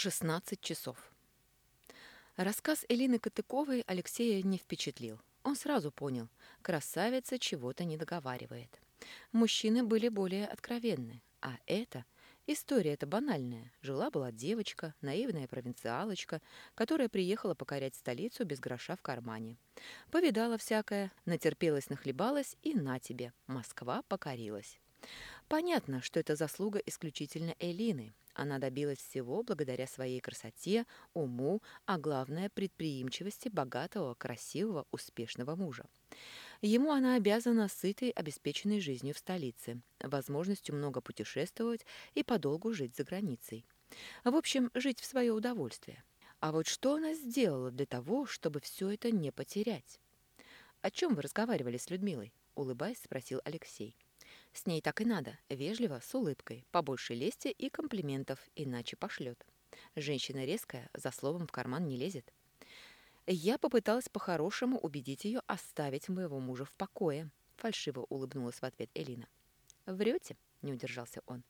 16 часов. Рассказ Элины Катыковой Алексея не впечатлил. Он сразу понял, красавица чего-то не договаривает. Мужчины были более откровенны, а это история-то банальная. Жила-была девочка, наивная провинциалочка, которая приехала покорять столицу без гроша в кармане. Повидала всякое, натерпелась, нахлебалась и на тебе, Москва покорилась. Понятно, что это заслуга исключительно Элины, она добилась всего благодаря своей красоте, уму, а главное – предприимчивости богатого, красивого, успешного мужа. Ему она обязана сытой, обеспеченной жизнью в столице, возможностью много путешествовать и подолгу жить за границей. В общем, жить в свое удовольствие. А вот что она сделала для того, чтобы все это не потерять? «О чем вы разговаривали с Людмилой?» – улыбаясь, спросил Алексей. С ней так и надо, вежливо, с улыбкой, побольше лести и комплиментов, иначе пошлет. Женщина резкая, за словом в карман не лезет. Я попыталась по-хорошему убедить ее оставить моего мужа в покое. Фальшиво улыбнулась в ответ Элина. «Врете?» — не удержался он.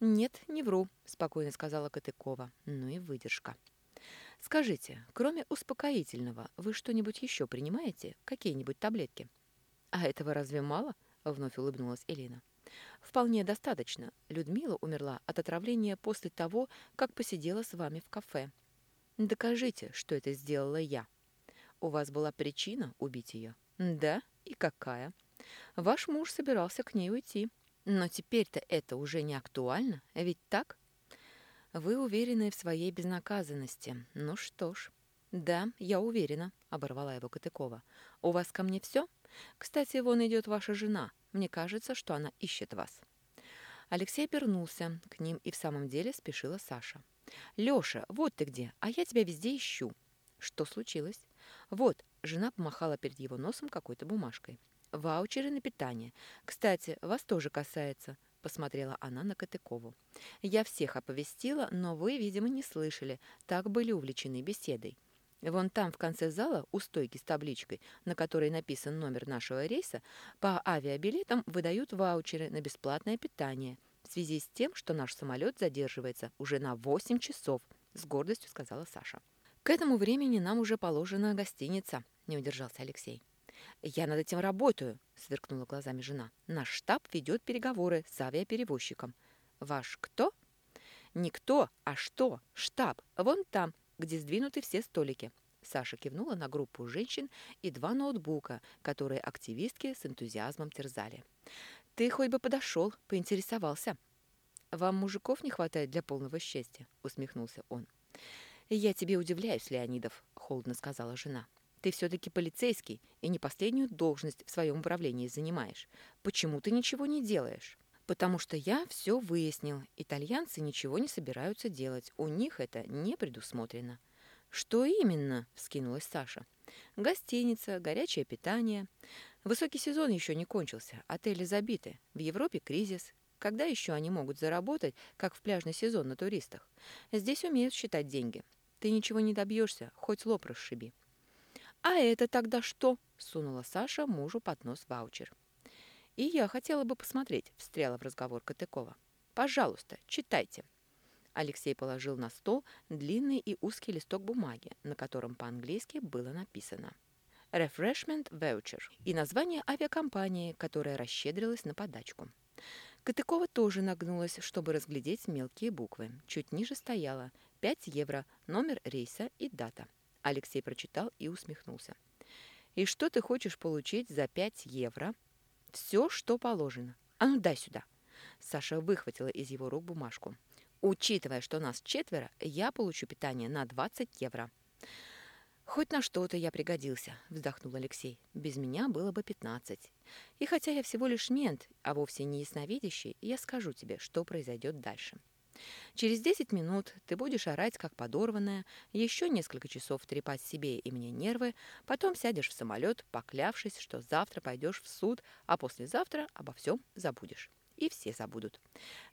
«Нет, не вру», — спокойно сказала Катыкова. «Ну и выдержка». «Скажите, кроме успокоительного, вы что-нибудь еще принимаете? Какие-нибудь таблетки?» «А этого разве мало?» — вновь улыбнулась Элина. «Вполне достаточно. Людмила умерла от отравления после того, как посидела с вами в кафе. Докажите, что это сделала я. У вас была причина убить ее?» «Да? И какая?» «Ваш муж собирался к ней уйти. Но теперь-то это уже не актуально, ведь так?» «Вы уверены в своей безнаказанности. Ну что ж». «Да, я уверена», — оборвала его Катыкова. «У вас ко мне все?» Кстати, вон идет ваша жена. Мне кажется, что она ищет вас». Алексей обернулся. К ним и в самом деле спешила Саша. «Лёша, вот ты где, а я тебя везде ищу». «Что случилось?» «Вот», — жена помахала перед его носом какой-то бумажкой. «Ваучеры на питание. Кстати, вас тоже касается», — посмотрела она на Катыкову. «Я всех оповестила, но вы, видимо, не слышали. Так были увлечены беседой. Вон там, в конце зала, у стойки с табличкой, на которой написан номер нашего рейса, по авиабилетам выдают ваучеры на бесплатное питание в связи с тем, что наш самолет задерживается уже на 8 часов, с гордостью сказала Саша. К этому времени нам уже положена гостиница, не удержался Алексей. «Я над этим работаю», — сверкнула глазами жена. «Наш штаб ведет переговоры с авиаперевозчиком». «Ваш кто?» «Никто, а что? Штаб. Вон там, где сдвинуты все столики. Саша кивнула на группу женщин и два ноутбука, которые активистки с энтузиазмом терзали. «Ты хоть бы подошел, поинтересовался». «Вам мужиков не хватает для полного счастья?» — усмехнулся он. «Я тебе удивляюсь, Леонидов», — холодно сказала жена. «Ты все-таки полицейский и не последнюю должность в своем управлении занимаешь. Почему ты ничего не делаешь?» Потому что я все выяснил. Итальянцы ничего не собираются делать. У них это не предусмотрено. «Что именно?» – вскинулась Саша. «Гостиница, горячее питание. Высокий сезон еще не кончился, отели забиты. В Европе кризис. Когда еще они могут заработать, как в пляжный сезон на туристах? Здесь умеют считать деньги. Ты ничего не добьешься, хоть лоб расшиби». «А это тогда что?» – сунула Саша мужу под нос ваучер. «И я хотела бы посмотреть», — встряла в разговор Катыкова. «Пожалуйста, читайте». Алексей положил на стол длинный и узкий листок бумаги, на котором по-английски было написано «Refreshment Voucher» и название авиакомпании, которая расщедрилась на подачку. Катыкова тоже нагнулась, чтобы разглядеть мелкие буквы. Чуть ниже стояло «5 евро», номер рейса и дата. Алексей прочитал и усмехнулся. «И что ты хочешь получить за 5 евро?» Все, что положено. А ну дай сюда. Саша выхватила из его рук бумажку. Учитывая, что нас четверо, я получу питание на 20 евро. «Хоть на что-то я пригодился», — вздохнул Алексей. «Без меня было бы 15. И хотя я всего лишь мент, а вовсе не ясновидящий, я скажу тебе, что произойдет дальше». Через 10 минут ты будешь орать, как подорванная, еще несколько часов трепать себе и мне нервы, потом сядешь в самолет, поклявшись, что завтра пойдешь в суд, а послезавтра обо всем забудешь. И все забудут.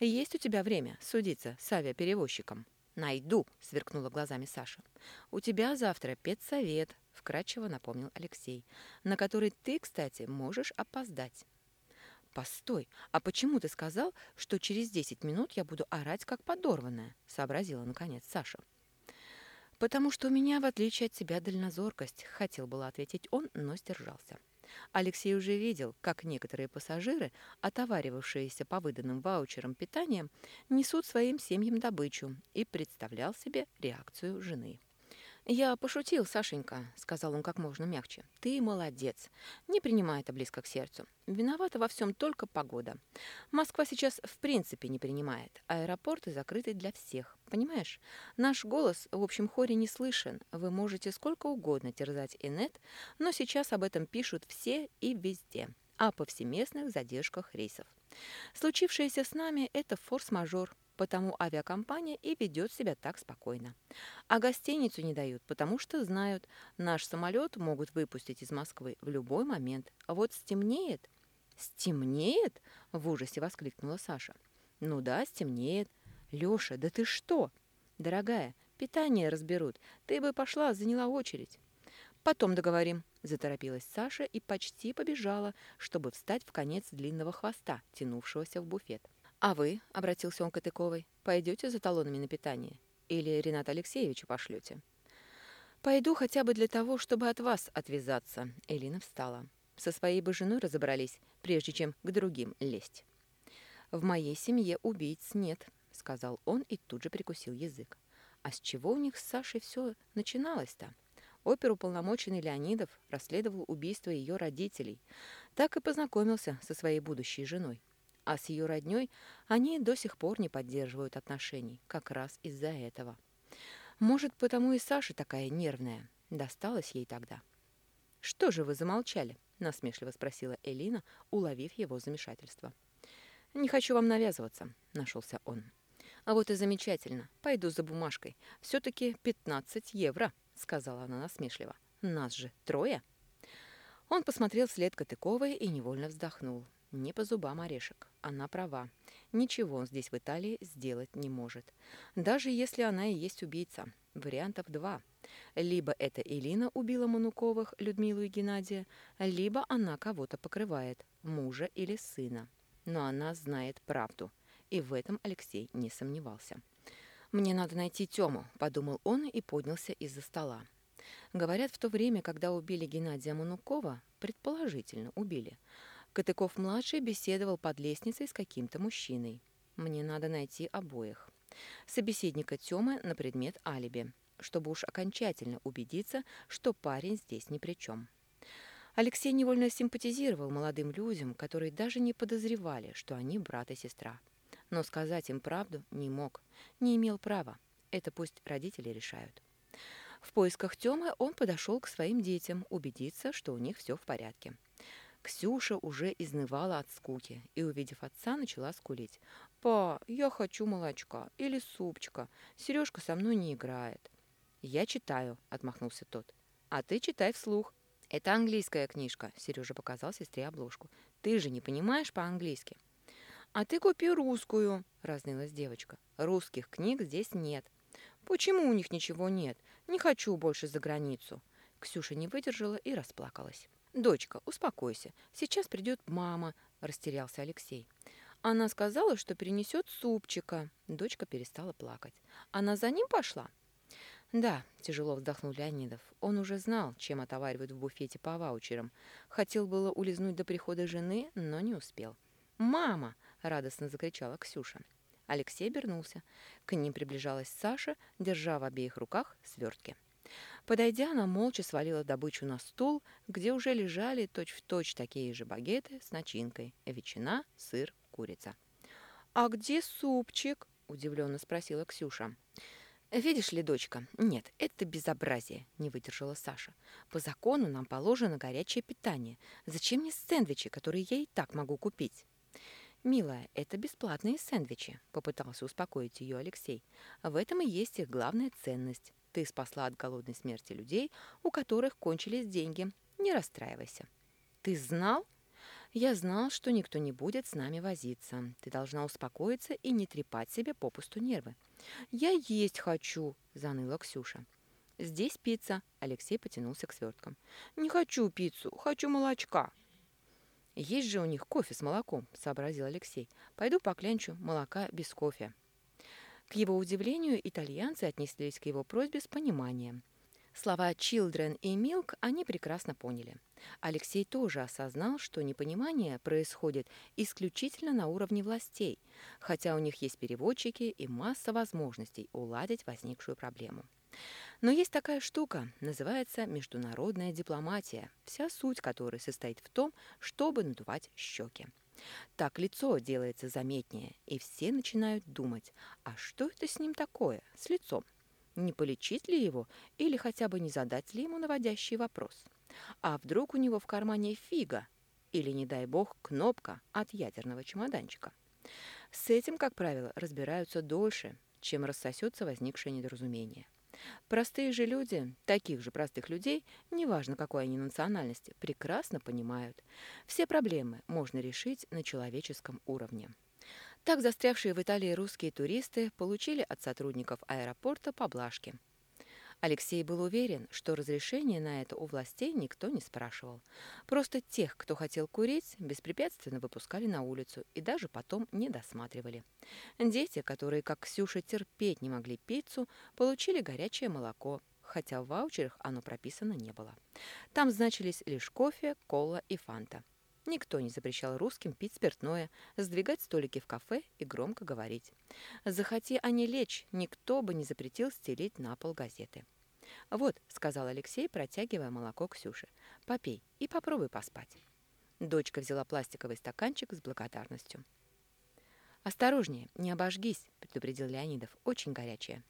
Есть у тебя время судиться с авиаперевозчиком? «Найду», — сверкнула глазами Саша. «У тебя завтра педсовет», — вкратчиво напомнил Алексей, «на который ты, кстати, можешь опоздать». «Постой, а почему ты сказал, что через десять минут я буду орать, как подорванная?» — сообразила, наконец, Саша. «Потому что у меня, в отличие от тебя, дальнозоркость», — хотел было ответить он, но сдержался. Алексей уже видел, как некоторые пассажиры, отоваривавшиеся по выданным ваучерам питанием, несут своим семьям добычу и представлял себе реакцию жены. «Я пошутил, Сашенька», — сказал он как можно мягче. «Ты молодец. Не принимай это близко к сердцу. Виновата во всем только погода. Москва сейчас в принципе не принимает. Аэропорты закрыты для всех. Понимаешь? Наш голос в общем хоре не слышен. Вы можете сколько угодно терзать Инет, но сейчас об этом пишут все и везде. О повсеместных задержках рейсов. Случившееся с нами – это форс-мажор, потому авиакомпания и ведет себя так спокойно. А гостиницу не дают, потому что знают, наш самолет могут выпустить из Москвы в любой момент. А вот стемнеет... «Стемнеет?» – в ужасе воскликнула Саша. «Ну да, стемнеет. Лёша, да ты что?» «Дорогая, питание разберут. Ты бы пошла, заняла очередь». «Потом договорим», – заторопилась Саша и почти побежала, чтобы встать в конец длинного хвоста, тянувшегося в буфет. «А вы», — обратился он к Атыковой, — «пойдете за талонами на питание? Или Рената Алексеевича пошлете?» «Пойду хотя бы для того, чтобы от вас отвязаться», — Элина встала. «Со своей бы женой разобрались, прежде чем к другим лезть». «В моей семье убийц нет», — сказал он и тут же прикусил язык. «А с чего у них с Сашей все начиналось-то?» Оперуполномоченный Леонидов расследовал убийство ее родителей. Так и познакомился со своей будущей женой. А с ее родней они до сих пор не поддерживают отношений, как раз из-за этого. Может, потому и Саша такая нервная. Досталось ей тогда. «Что же вы замолчали?» – насмешливо спросила Элина, уловив его замешательство. «Не хочу вам навязываться», – нашелся он. «А вот и замечательно. Пойду за бумажкой. Все-таки 15 евро», – сказала она насмешливо. «Нас же трое». Он посмотрел вслед Катыковой и невольно вздохнул. Не по зубам орешек. Она права. Ничего он здесь в Италии сделать не может. Даже если она и есть убийца. Вариантов два. Либо это Элина убила Мануковых, Людмилу и Геннадия, либо она кого-то покрывает, мужа или сына. Но она знает правду. И в этом Алексей не сомневался. «Мне надо найти Тему», — подумал он и поднялся из-за стола. Говорят, в то время, когда убили Геннадия Манукова, предположительно убили, Катыков-младший беседовал под лестницей с каким-то мужчиной. Мне надо найти обоих. Собеседника Тёмы на предмет алиби, чтобы уж окончательно убедиться, что парень здесь ни при чем. Алексей невольно симпатизировал молодым людям, которые даже не подозревали, что они брат и сестра. Но сказать им правду не мог, не имел права. Это пусть родители решают. В поисках Тёмы он подошел к своим детям, убедиться, что у них все в порядке. Ксюша уже изнывала от скуки и, увидев отца, начала скулить. «Па, я хочу молочка или супчика. Сережка со мной не играет». «Я читаю», — отмахнулся тот. «А ты читай вслух». «Это английская книжка», — Сережа показал сестре обложку. «Ты же не понимаешь по-английски». «А ты купи русскую», — разнылась девочка. «Русских книг здесь нет». «Почему у них ничего нет? Не хочу больше за границу». Ксюша не выдержала и расплакалась. «Дочка, успокойся. Сейчас придет мама», – растерялся Алексей. Она сказала, что принесет супчика. Дочка перестала плакать. Она за ним пошла? Да, тяжело вздохнул Леонидов. Он уже знал, чем отоваривают в буфете по ваучерам. Хотел было улизнуть до прихода жены, но не успел. «Мама!» – радостно закричала Ксюша. Алексей обернулся. К ним приближалась Саша, держа в обеих руках свертки. Подойдя, она молча свалила добычу на стул, где уже лежали точь-в-точь точь такие же багеты с начинкой – ветчина, сыр, курица. «А где супчик?» – удивленно спросила Ксюша. «Видишь ли, дочка, нет, это безобразие», – не выдержала Саша. «По закону нам положено горячее питание. Зачем мне сэндвичи, которые я и так могу купить?» «Милая, это бесплатные сэндвичи», – попытался успокоить ее Алексей. «В этом и есть их главная ценность. Ты спасла от голодной смерти людей, у которых кончились деньги. Не расстраивайся. Ты знал? Я знал, что никто не будет с нами возиться. Ты должна успокоиться и не трепать себе попусту нервы. Я есть хочу, заныла Ксюша. Здесь пицца. Алексей потянулся к сверткам. Не хочу пиццу, хочу молочка. «Есть же у них кофе с молоком», — сообразил Алексей. «Пойду поклянчу молока без кофе». К его удивлению, итальянцы отнеслись к его просьбе с пониманием. Слова «children» и «milk» они прекрасно поняли. Алексей тоже осознал, что непонимание происходит исключительно на уровне властей, хотя у них есть переводчики и масса возможностей уладить возникшую проблему. Но есть такая штука, называется международная дипломатия, вся суть которой состоит в том, чтобы надувать щеки. Так лицо делается заметнее, и все начинают думать, а что это с ним такое, с лицом? Не полечить ли его или хотя бы не задать ли ему наводящий вопрос? А вдруг у него в кармане фига или, не дай бог, кнопка от ядерного чемоданчика? С этим, как правило, разбираются дольше, чем рассосется возникшее недоразумение. Простые же люди, таких же простых людей, неважно какой они национальности, прекрасно понимают. Все проблемы можно решить на человеческом уровне. Так застрявшие в Италии русские туристы получили от сотрудников аэропорта поблажки – Алексей был уверен, что разрешения на это у властей никто не спрашивал. Просто тех, кто хотел курить, беспрепятственно выпускали на улицу и даже потом не досматривали. Дети, которые, как Ксюша, терпеть не могли пиццу, получили горячее молоко, хотя в ваучерах оно прописано не было. Там значились лишь кофе, кола и фанта. Никто не запрещал русским пить спиртное, сдвигать столики в кафе и громко говорить. Захоти они лечь, никто бы не запретил стелить на пол газеты. «Вот», — сказал Алексей, протягивая молоко Ксюше, — «попей и попробуй поспать». Дочка взяла пластиковый стаканчик с благодарностью. «Осторожнее, не обожгись», — предупредил Леонидов, — «очень горячее».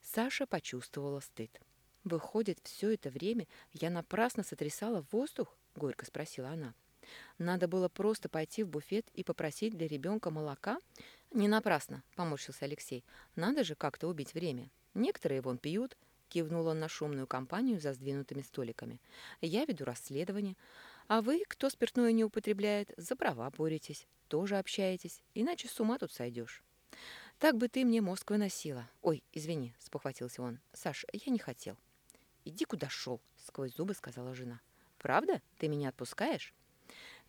Саша почувствовала стыд. «Выходит, все это время я напрасно сотрясала воздух?» — горько спросила она. Надо было просто пойти в буфет и попросить для ребенка молока? Не напрасно, поморщился Алексей. Надо же как-то убить время. Некоторые вон пьют, кивнул он на шумную компанию за сдвинутыми столиками. Я веду расследование. А вы, кто спиртное не употребляет, за права боретесь, тоже общаетесь, иначе с ума тут сойдешь. Так бы ты мне мозг выносила. Ой, извини, спохватился он. Саш, я не хотел. Иди куда шел, сквозь зубы сказала жена. Правда? Ты меня отпускаешь?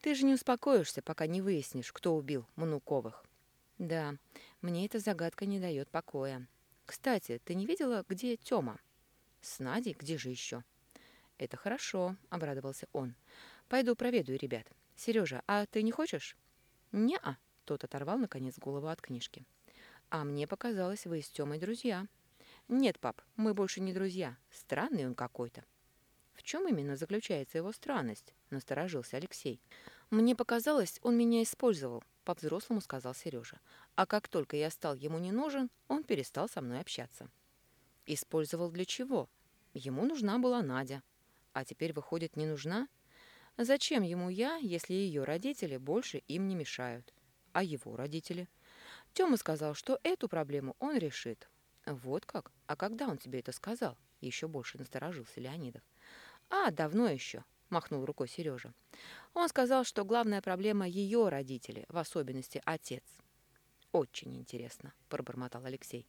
Ты же не успокоишься, пока не выяснишь, кто убил Мануковых. Да, мне эта загадка не дает покоя. Кстати, ты не видела, где Тёма? С Надей? Где же еще? Это хорошо, обрадовался он. Пойду проведаю ребят. Сережа, а ты не хочешь? Не-а, тот оторвал, наконец, голову от книжки. А мне показалось, вы с Тёмой друзья. Нет, пап, мы больше не друзья. Странный он какой-то. В чем именно заключается его странность? Насторожился Алексей. Мне показалось, он меня использовал, по-взрослому сказал Сережа. А как только я стал ему не нужен, он перестал со мной общаться. Использовал для чего? Ему нужна была Надя. А теперь, выходит, не нужна? Зачем ему я, если ее родители больше им не мешают? А его родители? Тёма сказал, что эту проблему он решит. Вот как? А когда он тебе это сказал? Еще больше насторожился Леонидов. «А, давно еще», — махнул рукой Сережа. Он сказал, что главная проблема ее родители, в особенности отец. «Очень интересно», — пробормотал Алексей.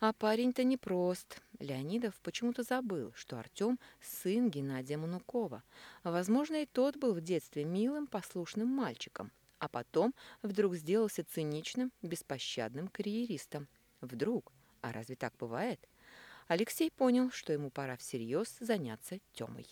А парень-то непрост. Леонидов почему-то забыл, что Артем – сын Геннадия Манукова. Возможно, и тот был в детстве милым, послушным мальчиком, а потом вдруг сделался циничным, беспощадным карьеристом. Вдруг? А разве так бывает? Алексей понял, что ему пора всерьез заняться Тёмой.